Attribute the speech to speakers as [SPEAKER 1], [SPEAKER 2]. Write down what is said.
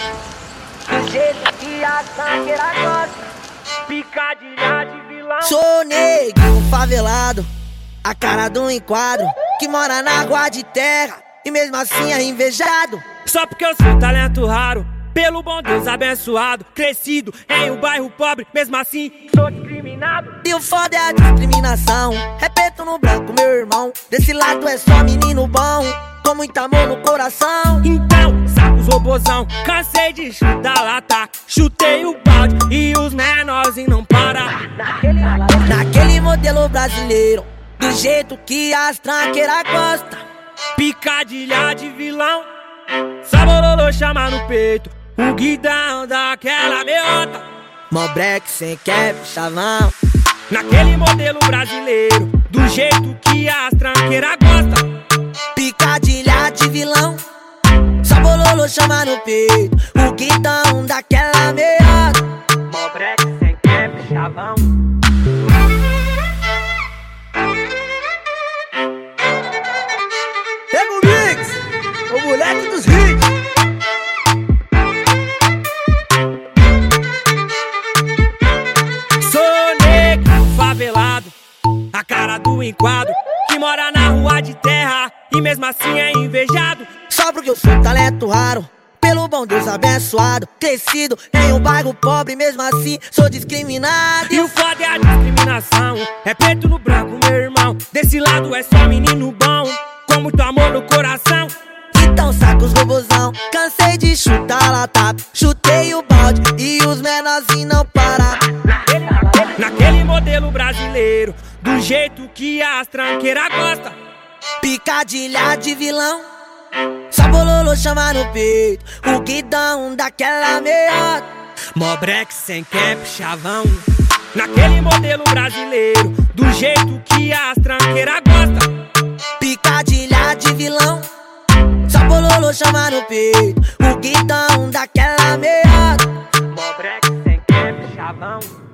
[SPEAKER 1] Do jeito que a sangueira gosta. Picadilha de vilão.
[SPEAKER 2] Sou negro favelado, a cara do enquadro, que mora na rua de terra e mesmo assim é invejado.
[SPEAKER 3] Só porque eu sou talento raro, pelo bom Deus abençoado, crescido em um bairro pobre, mesmo assim sou discriminado.
[SPEAKER 2] E o foda é a discriminação. Repito no branco, meu irmão. Desse lado é só menino bom, com muito amor no coração.
[SPEAKER 3] Então, os robozão, cansei de chutar lata, chutei o balde e os menorzinhos não para.
[SPEAKER 2] Naquele modelo brasileiro, do jeito que as tranqueiras gostam.
[SPEAKER 3] Picadilha de vilão, sabololô chama no peito, o guidão daquela meota.
[SPEAKER 2] Mó break sem cap, chavão.
[SPEAKER 3] Naquele modelo brasileiro, do jeito que as tranqueiras
[SPEAKER 2] chama no peito. O guidão daquela meada.
[SPEAKER 3] Mó break sem cap, chavão.
[SPEAKER 2] Pega o mix, o moleque dos hits.
[SPEAKER 3] Sou negro, favelado, a cara do enquadro, que mora na rua de terra e mesmo assim é invejado.
[SPEAKER 2] Só porque eu sou talento raro. Pelo bom Deus abençoado, crescido em um bairro pobre, mesmo assim sou discriminado.
[SPEAKER 3] E o foda é a discriminação, é preto no branco, meu irmão. Desse lado é só menino bom, com muito amor no coração.
[SPEAKER 2] Então saca os robozão, cansei de chutar lata, chutei o balde e os menorzinhos não param.
[SPEAKER 3] Naquele modelo brasileiro, do jeito que as tranqueiras gostam.
[SPEAKER 2] Picadilha de vilão, só bololo chama no peito, o guidão daquela meada.
[SPEAKER 3] Mó break sem cap, chavão. Naquele modelo brasileiro, do jeito que as tranqueiras gostam.
[SPEAKER 2] Picadilha de vilão, só bololo chama no peito, o guidão daquela meada.
[SPEAKER 3] Mó break sem cap, chavão.